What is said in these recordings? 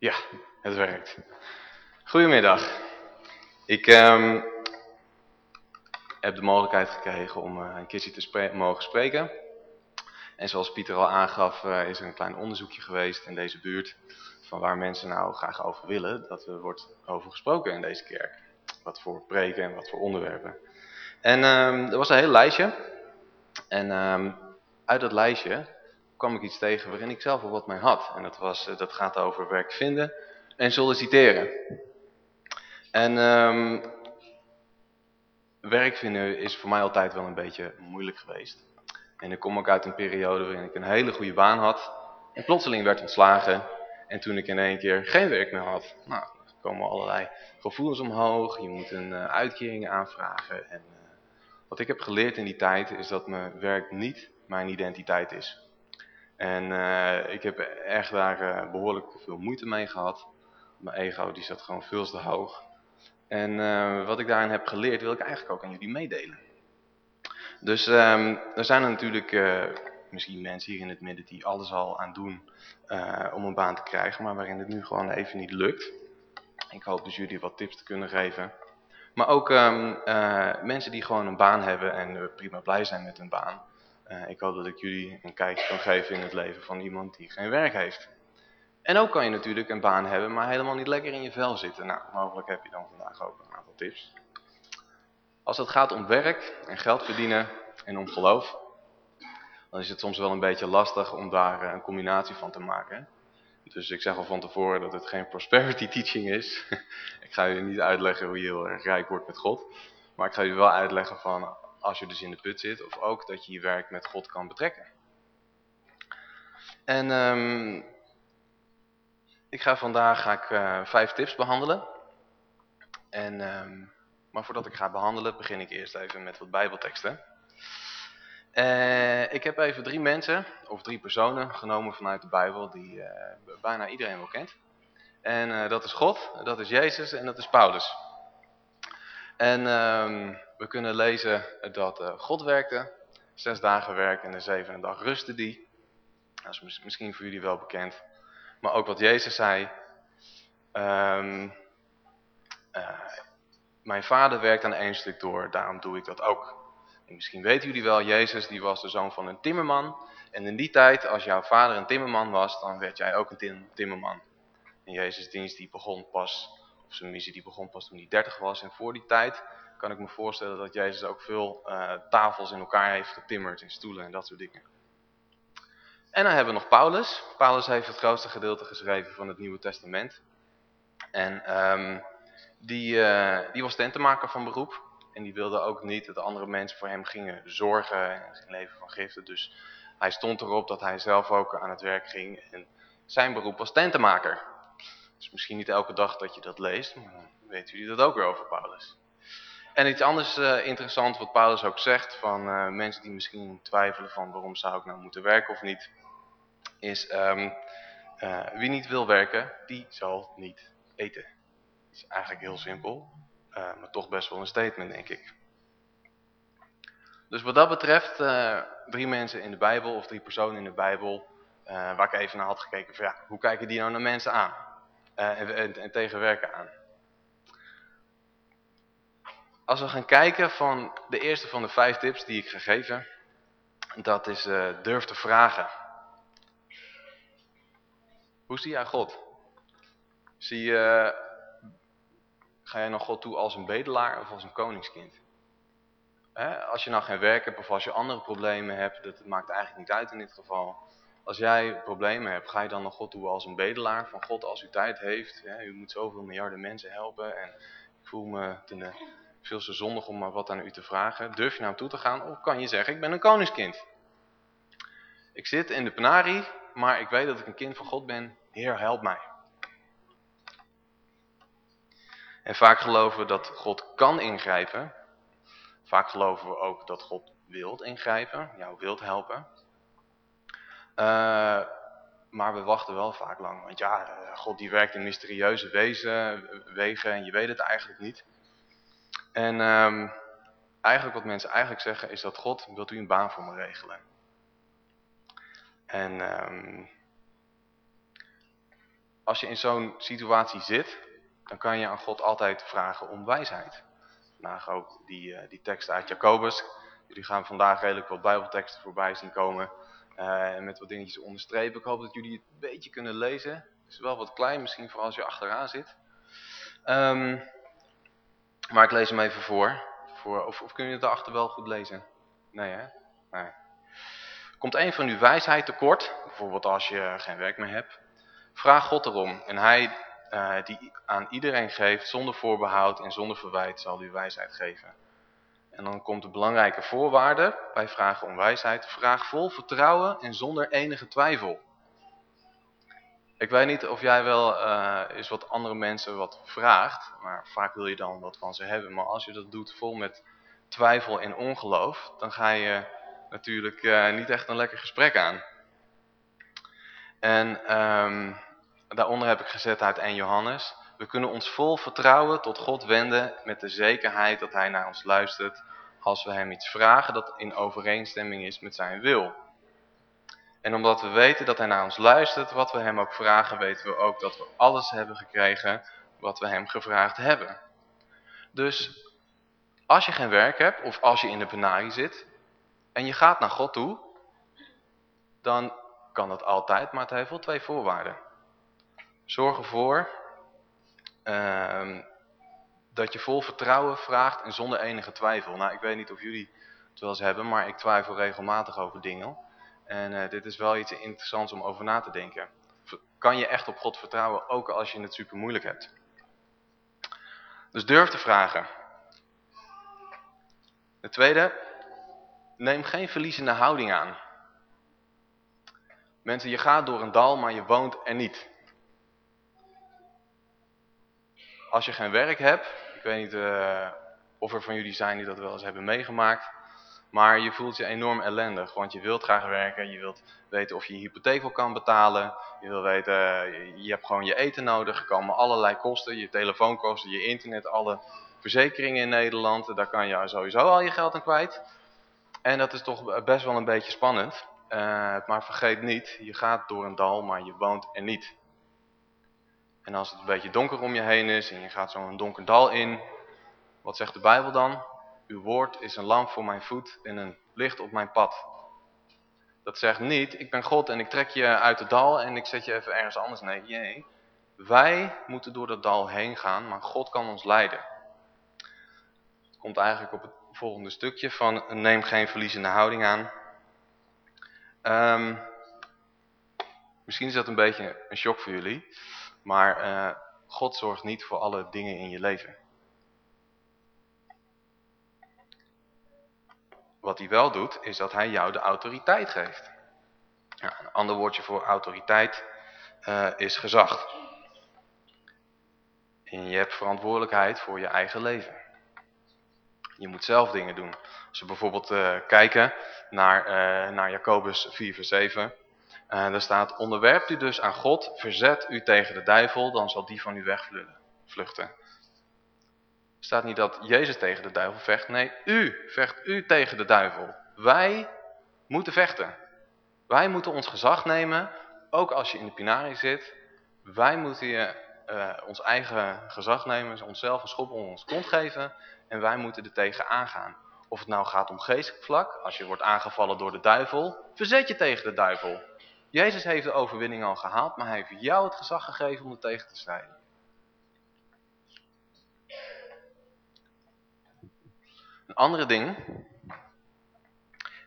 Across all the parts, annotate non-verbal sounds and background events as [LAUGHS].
Ja, het werkt. Goedemiddag. Ik um, heb de mogelijkheid gekregen om uh, een keertje te mogen spreken. En zoals Pieter al aangaf, uh, is er een klein onderzoekje geweest in deze buurt. Van waar mensen nou graag over willen dat er wordt over gesproken in deze kerk. Wat voor preken en wat voor onderwerpen. En um, er was een heel lijstje. En um, uit dat lijstje kwam ik iets tegen waarin ik zelf al wat mee had. En dat, was, uh, dat gaat over werk vinden en solliciteren. En um, werk vinden is voor mij altijd wel een beetje moeilijk geweest. En ik kom ook uit een periode waarin ik een hele goede baan had. En plotseling werd ontslagen. En toen ik in één keer geen werk meer had. Nou, er komen allerlei gevoelens omhoog. Je moet een uh, uitkering aanvragen. En uh, wat ik heb geleerd in die tijd is dat mijn werk niet mijn identiteit is. En uh, ik heb echt daar behoorlijk veel moeite mee gehad. Mijn ego die zat gewoon veel te hoog. En uh, wat ik daarin heb geleerd wil ik eigenlijk ook aan jullie meedelen. Dus um, er zijn natuurlijk misschien mensen hier in het midden die alles al aan doen om een baan te krijgen. Maar waarin het nu gewoon even niet lukt. Ik hoop dus jullie wat tips te kunnen geven. Maar ook um, mensen die gewoon een baan hebben en prima blij zijn met hun baan. Ik hoop dat ik jullie een kijkje kan geven in het leven van iemand die geen werk heeft. En ook kan je natuurlijk een baan hebben, maar helemaal niet lekker in je vel zitten. Nou, mogelijk heb je dan vandaag ook een aantal tips. Als het gaat om werk en geld verdienen en om geloof, dan is het soms wel een beetje lastig om daar een combinatie van te maken. Dus ik zeg al van tevoren dat het geen prosperity [LAUGHS] teaching is. [LAUGHS] ik ga jullie niet uitleggen hoe je heel erg rijk wordt met God. Maar ik ga jullie wel uitleggen van als je dus in de put zit, of ook dat je je werk met God kan betrekken. En um, ik ga vandaag ga ik, uh, vijf tips behandelen. En, um, maar voordat ik ga behandelen begin ik eerst even met wat bijbelteksten. Uh, ik heb even drie mensen, of drie personen, genomen vanuit de Bijbel die uh, bijna iedereen wel kent. En dat is God, dat is Jezus en dat is Paulus. En um, we kunnen lezen dat God werkte, zes dagen werkte en de zevende dag rustte die. Dat is misschien voor jullie wel bekend. Maar ook wat Jezus zei. Um, uh, mijn vader werkt aan één stuk door, daarom doe ik dat ook. En misschien weten jullie wel, Jezus die was de zoon van een timmerman. En in die tijd, als jouw vader een timmerman was, dan werd jij ook een tim timmerman. En Jezus' dienst die begon pas, of zijn missie die begon pas toen hij 30 was. En voor die tijd kan ik me voorstellen dat Jezus ook veel uh, tafels in elkaar heeft getimmerd en stoelen en dat soort dingen. En dan hebben we nog Paulus. Paulus heeft het grootste gedeelte geschreven van het Nieuwe Testament. En um, die, uh, die was tentenmaker van beroep. En die wilde ook niet dat andere mensen voor hem gingen zorgen en zijn leven van giften. Dus hij stond erop dat hij zelf ook aan het werk ging. En zijn beroep was tentenmaker. Dus misschien niet elke dag dat je dat leest, maar dan weten jullie dat ook weer over Paulus. En iets anders uh, interessant wat Paulus ook zegt van uh, mensen die misschien twijfelen van waarom zou ik nou moeten werken of niet is um, uh, wie niet wil werken, die zal niet eten. Dat is eigenlijk heel simpel, maar toch best wel een statement denk ik. Dus wat dat betreft, drie mensen in de Bijbel of drie personen in de Bijbel, waar ik even naar had gekeken van ja, hoe kijken die nou naar mensen aan? En, en, en tegen werken aan. Als we gaan kijken van de eerste van de vijf tips die ik ga geven, dat is durf te vragen. Hoe zie jij God? Zie je, ga jij naar God toe als een bedelaar of als een koningskind? Hè? Als je nou geen werk hebt of als je andere problemen hebt, dat maakt eigenlijk niet uit in dit geval. Als jij problemen hebt, ga je dan naar God toe als een bedelaar? Van God, als u tijd heeft, u moet zoveel miljarden mensen helpen en ik voel me ten veel te zondig om maar wat aan u te vragen. Durf je naar hem toe te gaan of kan je zeggen, ik ben een koningskind? Ik zit in de penarie, maar ik weet dat ik een kind van God ben. Heer, help mij. En vaak geloven we dat God kan ingrijpen. Vaak geloven we ook dat God wilt ingrijpen, jou wilt helpen. Uh, maar we wachten wel vaak lang. Want ja, God die werkt in mysterieuze wezen, wegen en je weet het eigenlijk niet. En um, eigenlijk wat mensen eigenlijk zeggen is dat God, wilt u een baan voor me regelen? En um, als je in zo'n situatie zit, dan kan je aan God altijd vragen om wijsheid. Nou, ook die, uh, die tekst uit Jacobus. Jullie gaan vandaag redelijk wat bijbelteksten voorbij zien komen. Uh, en met wat dingetjes onderstrepen. Ik hoop dat jullie het een beetje kunnen lezen. Het is wel wat klein, misschien voor als je achteraan zit. Um, maar ik lees hem even voor. voor of, of kun je het daarachter wel goed lezen? Nee, hè? Komt een van uw wijsheid tekort, bijvoorbeeld als je geen werk meer hebt, vraag God erom. En hij uh, die aan iedereen geeft, zonder voorbehoud en zonder verwijt, zal u wijsheid geven. En dan komt de belangrijke voorwaarde bij vragen om wijsheid. Vraag vol vertrouwen en zonder enige twijfel. Ik weet niet of jij wel uh, eens wat andere mensen wat vraagt, maar vaak wil je dan wat van ze hebben. Maar als je dat doet vol met twijfel en ongeloof, dan ga je natuurlijk uh, niet echt een lekker gesprek aan. En um, daaronder heb ik gezet uit 1 Johannes. We kunnen ons vol vertrouwen tot God wenden met de zekerheid dat hij naar ons luistert als we hem iets vragen dat in overeenstemming is met zijn wil. En omdat we weten dat hij naar ons luistert, wat we hem ook vragen, weten we ook dat we alles hebben gekregen wat we hem gevraagd hebben. Dus als je geen werk hebt of als je in de penarie zit en je gaat naar God toe, dan kan dat altijd, maar het heeft wel twee voorwaarden. Zorg ervoor uh, dat je vol vertrouwen vraagt en zonder enige twijfel. Nou, ik weet niet of jullie het wel eens hebben, maar ik twijfel regelmatig over dingen. En uh, dit is wel iets interessants om over na te denken. Kan je echt op God vertrouwen, ook als je het super moeilijk hebt? Dus durf te vragen. De tweede, neem geen verliezende houding aan. Mensen, je gaat door een dal, maar je woont er niet. Als je geen werk hebt, ik weet niet uh, of er van jullie zijn die dat wel eens hebben meegemaakt. Maar je voelt je enorm ellendig, want je wilt graag werken. Je wilt weten of je je hypotheek wel kan betalen. Je wil weten, je hebt gewoon je eten nodig. Er komen allerlei kosten, je telefoonkosten, je internet, alle verzekeringen in Nederland. Daar kan je sowieso al je geld aan kwijt. En dat is toch best wel een beetje spannend. Uh, maar vergeet niet, je gaat door een dal, maar je woont er niet. En als het een beetje donker om je heen is en je gaat zo'n donker dal in, wat zegt de Bijbel dan? Uw woord is een lamp voor mijn voet en een licht op mijn pad. Dat zegt niet, ik ben God en ik trek je uit het dal en ik zet je even ergens anders. Nee, nee. Wij moeten door dat dal heen gaan, maar God kan ons leiden. Komt eigenlijk op het volgende stukje van neem geen verliezende houding aan. Um, misschien is dat een beetje een shock voor jullie. Maar uh, God zorgt niet voor alle dingen in je leven. Wat hij wel doet, is dat hij jou de autoriteit geeft. Ja, een ander woordje voor autoriteit uh, is gezag. En je hebt verantwoordelijkheid voor je eigen leven. Je moet zelf dingen doen. Als we bijvoorbeeld uh, kijken naar, uh, naar Jacobus 4 vers 7. Uh, daar staat, onderwerpt u dus aan God, verzet u tegen de duivel, dan zal die van u wegvluchten. Er staat niet dat Jezus tegen de duivel vecht, nee, u vecht u tegen de duivel. Wij moeten vechten. Wij moeten ons gezag nemen, ook als je in de pinarie zit. Wij moeten je, uh, ons eigen gezag nemen, onszelf een schop onder ons kont geven en wij moeten er tegen aangaan. Of het nou gaat om geestelijk vlak, als je wordt aangevallen door de duivel, verzet je tegen de duivel. Jezus heeft de overwinning al gehaald, maar hij heeft jou het gezag gegeven om er tegen te strijden. Een andere ding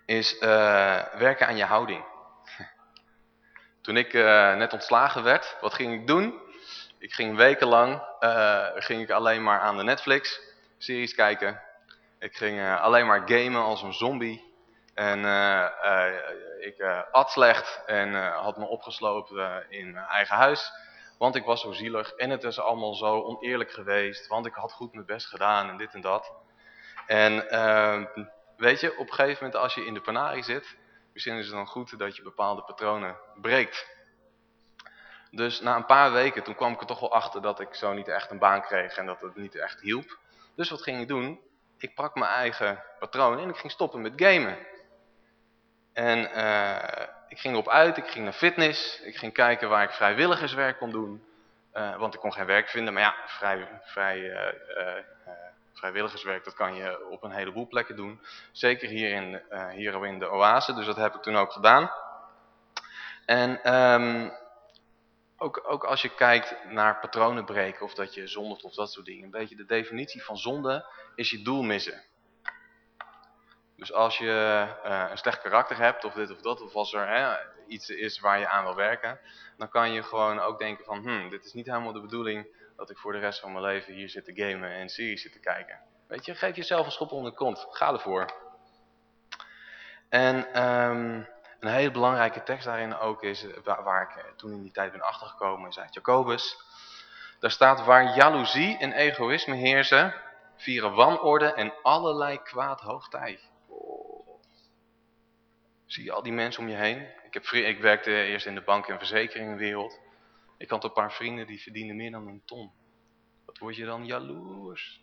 is uh, werken aan je houding. [LAUGHS] Toen ik uh, net ontslagen werd, wat ging ik doen? Ik ging wekenlang uh, ging ik alleen maar aan de Netflix series kijken. Ik ging alleen maar gamen als een zombie. En ik uh, at slecht en had me opgesloten uh, in mijn eigen huis. Want ik was zo zielig en het is allemaal zo oneerlijk geweest. Want ik had goed mijn best gedaan en dit en dat. En ehm, weet je, op een gegeven moment als je in de panarie zit... Misschien is het dan goed dat je bepaalde patronen breekt. Dus na een paar weken, toen kwam ik er toch wel achter dat ik zo niet echt een baan kreeg en dat het niet echt hielp. Dus wat ging ik doen? Ik pak mijn eigen patroon en ik ging stoppen met gamen. En uh, ik ging erop uit, ik ging naar fitness, ik ging kijken waar ik vrijwilligerswerk kon doen. want ik kon geen werk vinden. Maar ja, vrij, vrij, vrijwilligerswerk, dat kan je op een heleboel plekken doen. Zeker hier in, hier in de oase, dus dat heb ik toen ook gedaan. En um, ook, ook als je kijkt naar patronen breken of dat je zondigt of dat soort dingen. Een beetje de definitie van zonde is je doel missen. Dus als je uh, een slecht karakter hebt of dit of dat, of als er hè, iets is waar je aan wil werken, dan kan je gewoon ook denken van, hmm, dit is niet helemaal de bedoeling dat ik voor de rest van mijn leven hier zit te gamen en series zit te kijken. Weet je, geef jezelf een schop onder de kont. Ga ervoor. En um, een hele belangrijke tekst daarin ook is, eh, waar, ik eh, toen in die tijd ben achtergekomen, is uit Jacobus. Daar staat, waar jaloezie en egoïsme heersen, vieren wanorde en allerlei kwaad hoogtij. Zie je al die mensen om je heen? Ik, heb, ik werkte eerst in de bank- en verzekeringenwereld. Ik had een paar vrienden die verdienen meer dan een ton. Wat word je dan jaloers?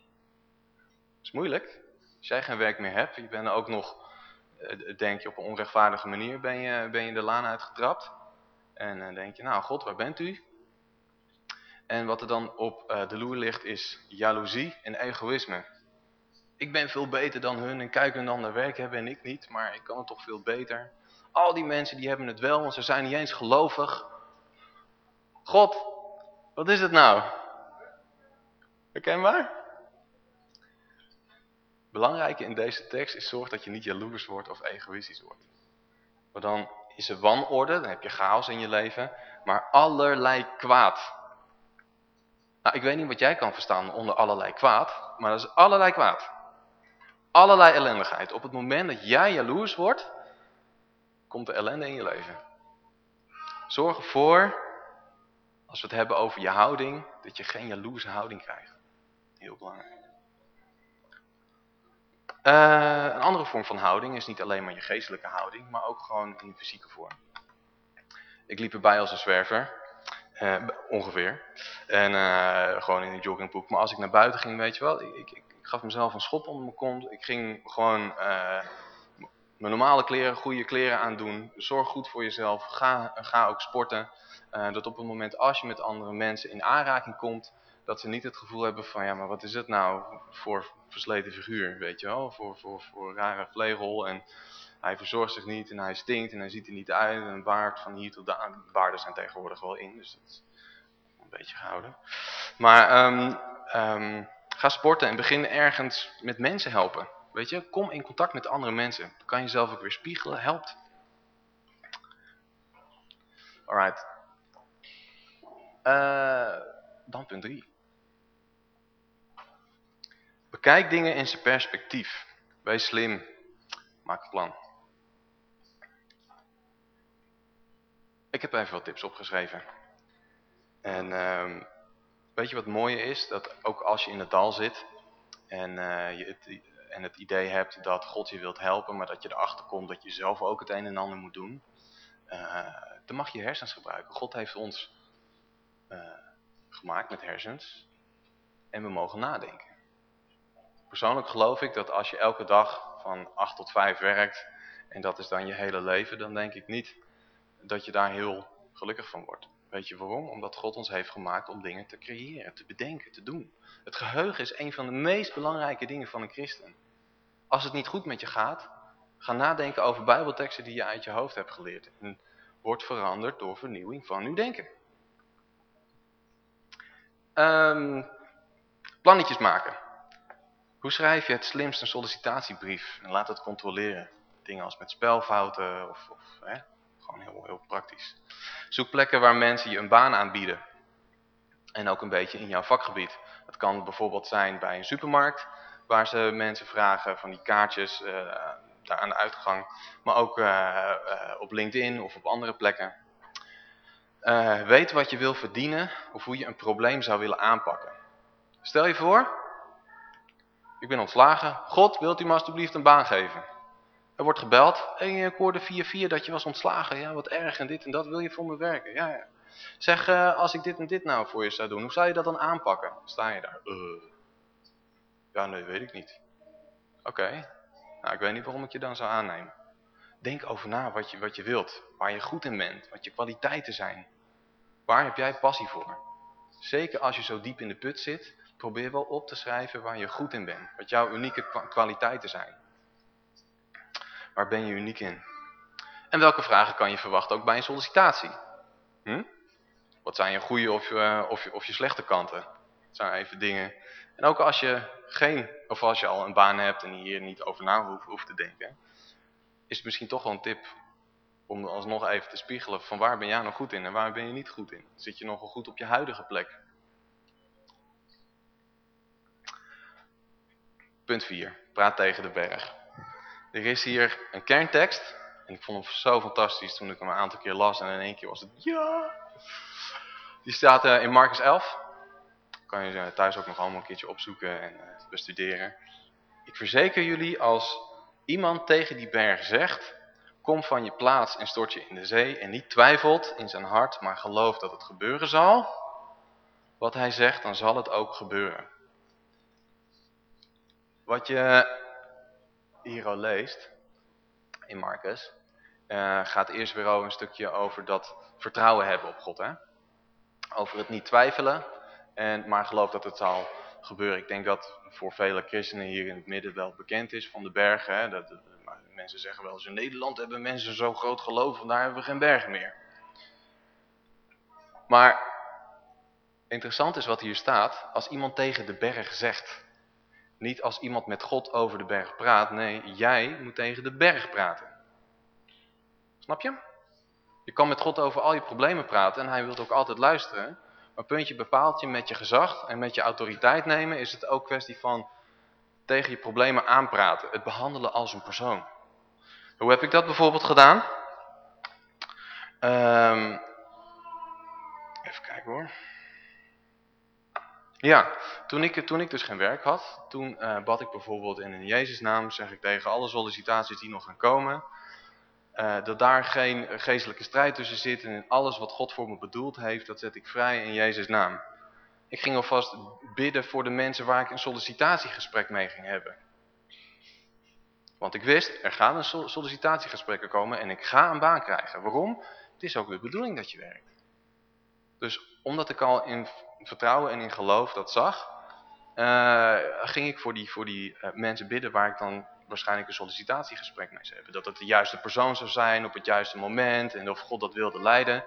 Dat is moeilijk. Als jij geen werk meer hebt, je bent ook nog eh, denk je op een onrechtvaardige manier ben je, ben je de laan uitgetrapt. En dan denk je, nou God, waar bent u? En wat er dan op eh, de loer ligt is jaloezie en egoïsme. Ik ben veel beter dan hun en kijk hun dan naar werk hebben en ik niet, maar ik kan het toch veel beter. Al die mensen die hebben het wel, want ze zijn niet eens gelovig. God, wat is het nou? Herkenbaar? belangrijke in deze tekst is zorg dat je niet jaloers wordt of egoïstisch wordt. Want dan is er wanorde, dan heb je chaos in je leven, maar allerlei kwaad. Nou, ik weet niet wat jij kan verstaan onder allerlei kwaad, maar dat is allerlei kwaad. Allerlei ellendigheid. Op het moment dat jij jaloers wordt, komt er ellende in je leven. Zorg ervoor, als we het hebben over je houding, dat je geen jaloerse houding krijgt. Heel belangrijk. Uh, een andere vorm van houding is niet alleen maar je geestelijke houding, maar ook gewoon in fysieke vorm. Ik liep erbij als een zwerver, uh, ongeveer, en uh, gewoon in een joggingbroek. Maar als ik naar buiten ging, weet je wel, ik, ik gaf mezelf een schop onder mijn kont. Ik ging gewoon mijn normale kleren, goede kleren aandoen. Zorg goed voor jezelf, ga, ga ook sporten. dat op het moment als je met andere mensen in aanraking komt, dat ze niet het gevoel hebben van, ja, maar wat is het nou voor versleten figuur, weet je wel, voor, voor, voor rare vlegel en hij verzorgt zich niet en hij stinkt en hij ziet er niet uit en een baard van hier tot daar, baarden zijn tegenwoordig wel in, dus dat is een beetje gehouden. Maar um, ga sporten en begin ergens met mensen helpen, weet je, kom in contact met andere mensen, kan jezelf ook weer spiegelen, helpt. Alright. Uh, dan punt 3. Bekijk dingen in zijn perspectief. Wees slim. Maak een plan. Ik heb even wat tips opgeschreven. En uh, weet je wat het mooie is? Dat ook als je in het dal zit en, uh, je het, en het idee hebt dat God je wilt helpen, maar dat je erachter komt dat je zelf ook het een en ander moet doen, uh, dan mag je hersens gebruiken. God heeft ons uh, gemaakt met hersens en we mogen nadenken. Persoonlijk geloof ik dat als je elke dag van 8 tot 5 werkt en dat is dan je hele leven, dan denk ik niet dat je daar heel gelukkig van wordt. Weet je waarom? Omdat God ons heeft gemaakt om dingen te creëren, te bedenken, te doen. Het geheugen is een van de meest belangrijke dingen van een christen. Als het niet goed met je gaat, ga nadenken over bijbelteksten die je uit je hoofd hebt geleerd. En word veranderd door vernieuwing van uw denken. Um, plannetjes maken. Hoe schrijf je het slimst een sollicitatiebrief? En laat het controleren. Dingen als met spelfouten of, of hè? Gewoon heel, heel praktisch. Zoek plekken waar mensen je een baan aanbieden. En ook een beetje in jouw vakgebied. Het kan bijvoorbeeld zijn bij een supermarkt, waar ze mensen vragen van die kaartjes uh, daar aan de uitgang. Maar ook uh, uh, op LinkedIn of op andere plekken. weet wat je wil verdienen of hoe je een probleem zou willen aanpakken. Stel je voor, ik ben ontslagen. God, wilt u me alstublieft een baan geven? Er wordt gebeld. En ik hoorde 4-4 dat je was ontslagen. Ja, wat erg en dit en dat. Wil je voor me werken? Ja, ja. Zeg, uh, als ik dit en dit nou voor je zou doen, hoe zou je dat dan aanpakken? Sta je daar? Uh. Ja, nee, weet ik niet. Oké. Nou, ik weet niet waarom ik je dan zou aannemen. Denk over na wat je, wat je wilt. Waar je goed in bent. Wat je kwaliteiten zijn. Waar heb jij passie voor? Zeker als je zo diep in de put zit, probeer wel op te schrijven waar je goed in bent. Wat jouw unieke kwaliteiten zijn. Waar ben je uniek in? En welke vragen kan je verwachten ook bij een sollicitatie? Hm? Wat zijn je goede of je, of, je, of je slechte kanten? Dat zijn even dingen. En ook als je geen, of als je al een baan hebt en hier niet over na hoeft, hoeft te denken, is het misschien toch wel een tip om alsnog even te spiegelen van waar ben jij nou goed in en waar ben je niet goed in. Zit je nogal goed op je huidige plek? Punt 4. Praat tegen de berg. Er is hier een kerntekst. En ik vond hem zo fantastisch toen ik hem een aantal keer las. En in één keer was het ja. Die staat uh, in Marcus 11. Kan je thuis ook nog allemaal een keertje opzoeken en uh, bestuderen. Ik verzeker jullie als iemand tegen die berg zegt... Kom van je plaats en stort je in de zee en niet twijfelt in zijn hart, maar gelooft dat het gebeuren zal. Wat hij zegt, dan zal het ook gebeuren. Wat je hier al leest in Marcus, uh, gaat eerst weer over een stukje over dat vertrouwen hebben op God. Hè? Over het niet twijfelen, en, maar geloof dat het zal gebeuren. Ik denk dat voor vele christenen hier in het midden wel bekend is van de bergen. Hè? Dat, mensen zeggen wel eens in Nederland hebben mensen zo groot geloof, daar hebben we geen bergen meer. Maar interessant is wat hier staat, als iemand tegen de berg zegt. Niet als iemand met God over de berg praat, nee, jij moet tegen de berg praten. Snap je? Je kan met God over al je problemen praten en hij wil ook altijd luisteren. Maar puntje bepaalt je met je gezag en met je autoriteit nemen is het ook kwestie van tegen je problemen aanpraten. Het behandelen als een persoon. Hoe heb ik dat bijvoorbeeld gedaan? Um, even kijken hoor. Ja, toen ik, toen ik dus geen werk had, toen uh, bad ik bijvoorbeeld in een Jezusnaam, zeg ik tegen alle sollicitaties die nog gaan komen, uh, dat daar geen geestelijke strijd tussen zit en alles wat God voor me bedoeld heeft, dat zet ik vrij in Jezus naam. Ik ging alvast bidden voor de mensen waar ik een sollicitatiegesprek mee ging hebben. Want ik wist, er gaan een sollicitatiegesprekken komen en ik ga een baan krijgen. Waarom? Het is ook de bedoeling dat je werkt. Dus omdat ik al in vertrouwen en in geloof dat zag, uh, ging ik voor die, voor die uh, mensen bidden waar ik dan waarschijnlijk een sollicitatiegesprek mee zou hebben. Dat het de juiste persoon zou zijn op het juiste moment en of God dat wilde leiden.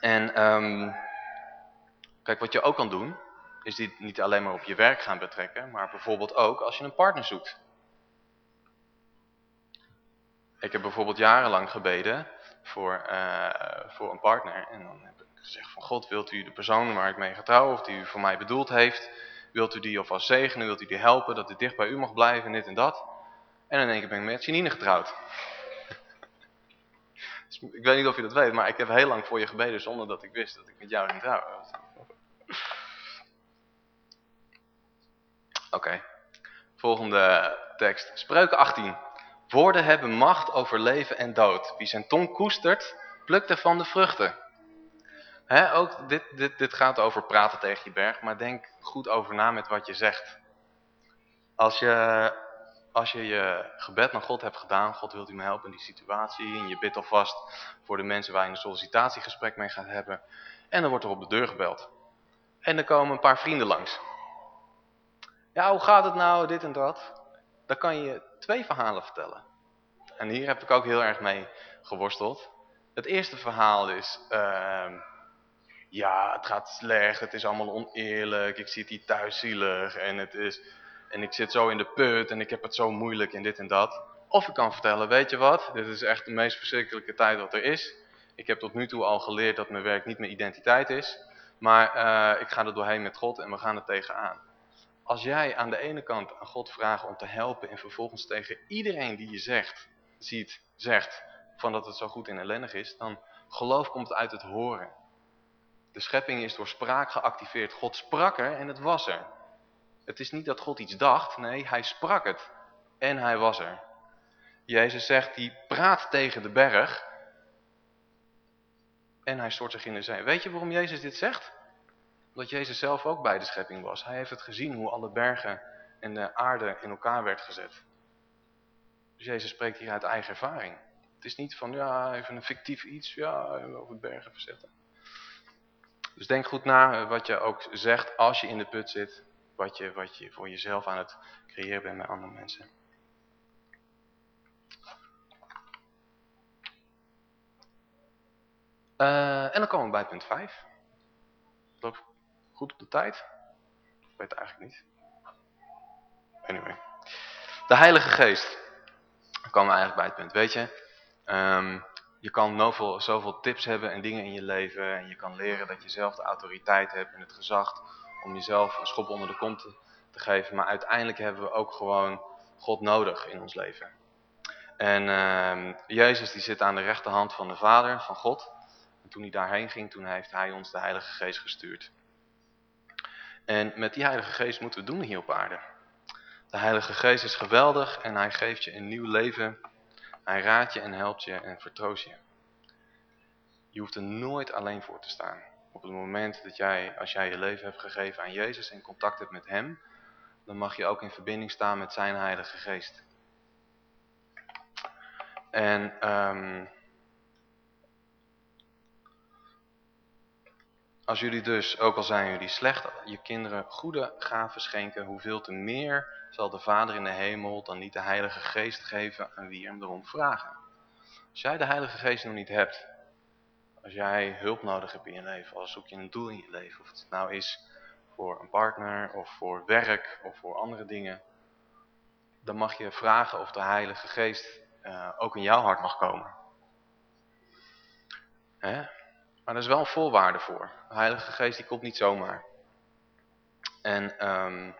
En um, kijk, wat je ook kan doen, is dit niet alleen maar op je werk gaan betrekken, maar bijvoorbeeld ook als je een partner zoekt. Ik heb bijvoorbeeld jarenlang gebeden voor, uh, voor een partner. En dan heb ik gezegd van God, wilt u de persoon waar ik mee ga trouwen, of die u voor mij bedoeld heeft, wilt u die alvast zegenen, wilt u die helpen, dat u dicht bij u mag blijven, dit en dat. En in één keer ben ik met Janine getrouwd. [LAUGHS] dus ik weet niet of je dat weet, maar ik heb heel lang voor je gebeden zonder dat ik wist dat ik met jou ging trouwen. [LAUGHS] Oké, volgende tekst. Spreuken 18. Woorden hebben macht over leven en dood. Wie zijn tong koestert, plukt ervan de vruchten. Ook dit, dit, dit gaat over praten tegen je berg, maar denk goed over na met wat je zegt. Als je, als je je gebed naar God hebt gedaan, God wilt u me helpen in die situatie, en je bidt alvast voor de mensen waar je een sollicitatiegesprek mee gaat hebben, en dan wordt er op de deur gebeld. En er komen een paar vrienden langs. Ja, hoe gaat het nou, dit en dat? Dan kan je twee verhalen vertellen. En hier heb ik ook heel erg mee geworsteld. Het eerste verhaal is... Uh, ja, het gaat slecht, het is allemaal oneerlijk, ik zit hier thuis zielig en, het is, en ik zit zo in de put en ik heb het zo moeilijk en dit en dat. Of ik kan vertellen, weet je wat, dit is echt de meest verschrikkelijke tijd wat er is. Ik heb tot nu toe al geleerd dat mijn werk niet mijn identiteit is, maar uh, ik ga er doorheen met God en we gaan er tegenaan. Als jij aan de ene kant aan God vraagt om te helpen en vervolgens tegen iedereen die je zegt, ziet, zegt van dat het zo goed en ellendig is, dan geloof komt uit het horen. De schepping is door spraak geactiveerd. God sprak er en het was er. Het is niet dat God iets dacht, nee, hij sprak het en hij was er. Jezus zegt, die praat tegen de berg en hij stort zich in de zee. Weet je waarom Jezus dit zegt? Omdat Jezus zelf ook bij de schepping was. Hij heeft het gezien hoe alle bergen en de aarde in elkaar werd gezet. Dus Jezus spreekt hier uit eigen ervaring. Het is niet van, ja, even een fictief iets, ja, over bergen verzetten. Dus denk goed na wat je ook zegt als je in de put zit. Wat je, wat je voor jezelf aan het creëren bent met andere mensen. Uh, en dan komen we bij punt 5. Loop goed op de tijd? Ik weet het eigenlijk niet. Anyway. De Heilige Geest. Dan komen we eigenlijk bij het punt. Weet je, um, je kan zoveel, zoveel tips hebben en dingen in je leven. En je kan leren dat je zelf de autoriteit hebt en het gezag om jezelf een schop onder de kont te, geven. Maar uiteindelijk hebben we ook gewoon God nodig in ons leven. En uh, Jezus die zit aan de rechterhand van de Vader, van God. En toen hij daarheen ging, toen heeft hij ons de Heilige Geest gestuurd. En met die Heilige Geest moeten we doen hier op aarde. De Heilige Geest is geweldig en hij geeft je een nieuw leven. Hij raadt je en helpt je en vertroost je. Je hoeft er nooit alleen voor te staan. Op het moment dat jij, als jij je leven hebt gegeven aan Jezus en contact hebt met hem, dan mag je ook in verbinding staan met zijn Heilige Geest. En um, Als jullie dus, ook al zijn jullie slecht, je kinderen goede gaven schenken, hoeveel te meer zal de Vader in de hemel dan niet de Heilige Geest geven aan wie hem erom vragen. Als jij de Heilige Geest nog niet hebt, als jij hulp nodig hebt in je leven, als zoek je een doel in je leven, of het nou is voor een partner, of voor werk, of voor andere dingen, dan mag je vragen of de Heilige Geest uh, ook in jouw hart mag komen. Hè? Maar er is wel een voorwaarde voor. De Heilige Geest die komt niet zomaar. En um,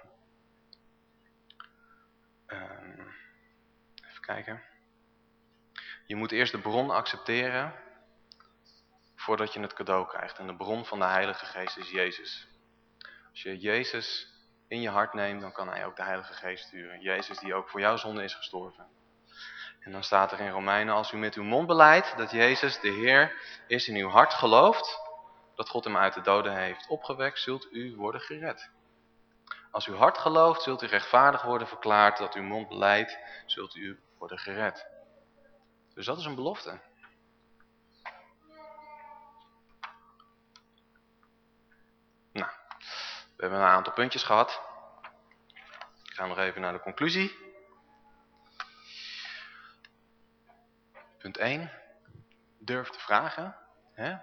um, even kijken. Je moet eerst de bron accepteren voordat je het cadeau krijgt. En de bron van de Heilige Geest is Jezus. Als je Jezus in je hart neemt, dan kan hij ook de Heilige Geest sturen. Jezus die ook voor jouw zonde is gestorven. En dan staat er in Romeinen, als u met uw mond beleidt dat Jezus de Heer is in uw hart gelooft, dat God hem uit de doden heeft opgewekt, zult u worden gered. Als uw hart gelooft, zult u rechtvaardig worden verklaard, dat uw mond beleidt, zult u worden gered. Dus dat is een belofte. Nou, we hebben een aantal puntjes gehad. Ik ga nog even naar de conclusie. Punt 1. Durf te vragen. Hè?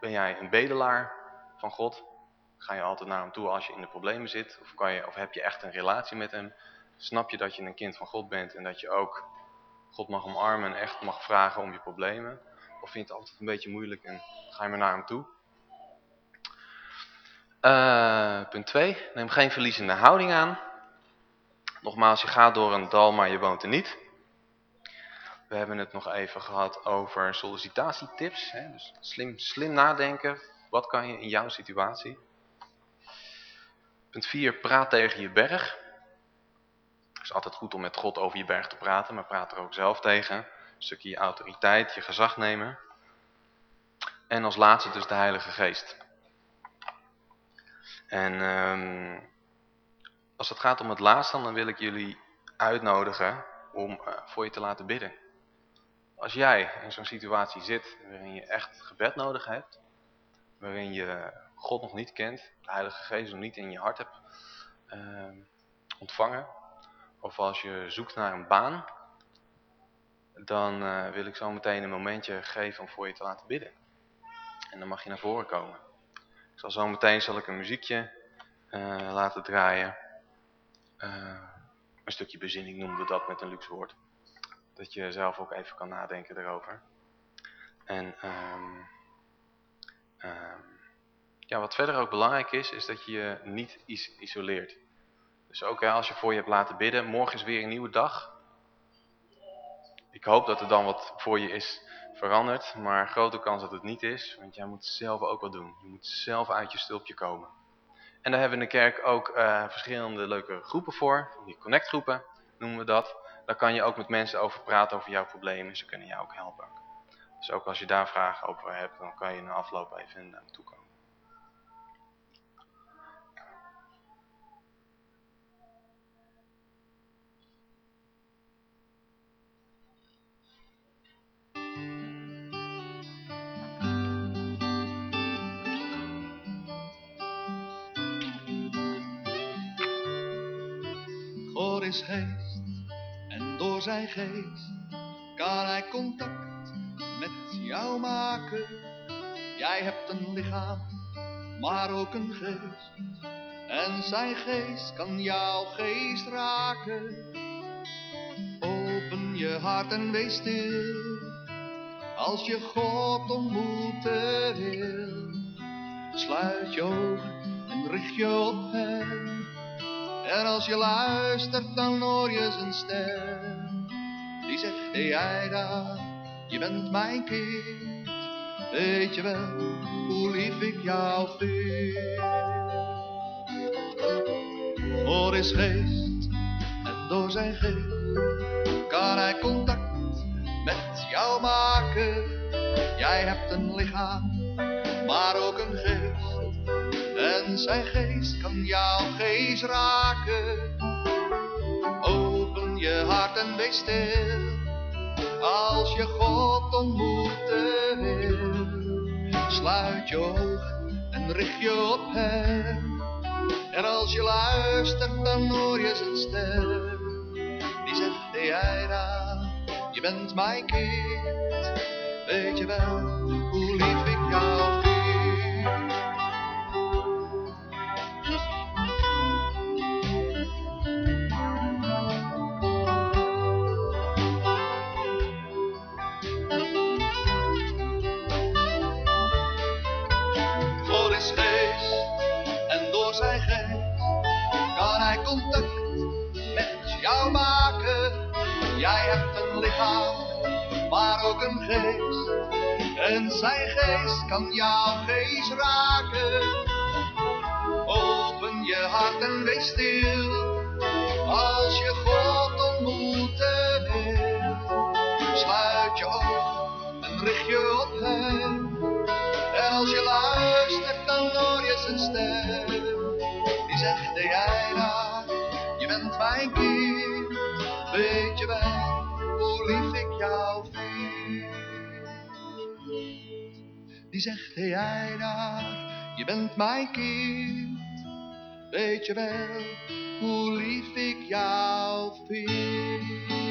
Ben jij een bedelaar van God? Ga je altijd naar hem toe als je in de problemen zit? Of, kan je, of heb je echt een relatie met hem? Snap je dat je een kind van God bent en dat je ook God mag omarmen en echt mag vragen om je problemen? Of vind je het altijd een beetje moeilijk en ga je maar naar hem toe? Uh, punt 2. Neem geen verliezende houding aan. Nogmaals, je gaat door een dal, maar je woont er niet. We hebben het nog even gehad over sollicitatietips. Hè? Dus slim, slim nadenken. Wat kan je in jouw situatie? Punt 4. Praat tegen je berg. Het is altijd goed om met God over je berg te praten, maar praat er ook zelf tegen. Een stukje je autoriteit, je gezag nemen. En als laatste dus de Heilige Geest. En um, als het gaat om het laatste, dan wil ik jullie uitnodigen om uh, voor je te laten bidden. Als jij in zo'n situatie zit waarin je echt gebed nodig hebt, waarin je God nog niet kent, de Heilige Geest nog niet in je hart hebt uh, ontvangen, of als je zoekt naar een baan, dan uh, wil ik zo meteen een momentje geven om voor je te laten bidden. En dan mag je naar voren komen. Ik zal zo meteen zal ik een muziekje uh, laten draaien. Uh, een stukje bezinning noemen we dat met een luxe woord. Dat je zelf ook even kan nadenken erover. En um, um, ja, wat verder ook belangrijk is, is dat je je niet is isoleert. Dus ook hè, als je voor je hebt laten bidden, morgen is weer een nieuwe dag. Ik hoop dat er dan wat voor je is veranderd, maar grote kans dat het niet is, want jij moet zelf ook wat doen. Je moet zelf uit je stulpje komen. En daar hebben we in de kerk ook uh, verschillende leuke groepen voor, die connectgroepen noemen we dat daar kan je ook met mensen over praten over jouw problemen. Ze kunnen jou ook helpen. Dus ook als je daar vragen over hebt, dan kan je een afloop even naar toe komen. is zijn geest kan hij contact met jou maken. Jij hebt een lichaam, maar ook een geest. En zijn geest kan jouw geest raken. Open je hart en wees stil, als je God ontmoeten wil. Sluit je ogen en richt je op hem. En als je luistert, dan hoor je zijn stem. Die zegt, hey jij daar, je bent mijn kind. Weet je wel, hoe lief ik jou vind. God is geest en door zijn geest kan hij contact met jou maken. Jij hebt een lichaam, maar ook een geest. En zijn geest kan jouw geest raken. Hart en wees stil. Als je God ontmoeten wil. Sluit je ogen en richt je op hem. En als je luistert, dan hoor je zijn stem. Die zegt, hey je bent mijn kind. Weet je wel, hoe lief ik jou een geest. En zijn geest kan jouw geest raken. Open je hart en wees stil. Als je God ontmoeten wil. Sluit je ogen en richt je op hem. En als je luistert, dan hoor je zijn stem. Die zegt, jij daar, je bent mijn kind. Weet je wel, hoe lief ik jou vind. Die zegt, hey jij daar, je bent mijn kind. Weet je wel, hoe lief ik jou vind.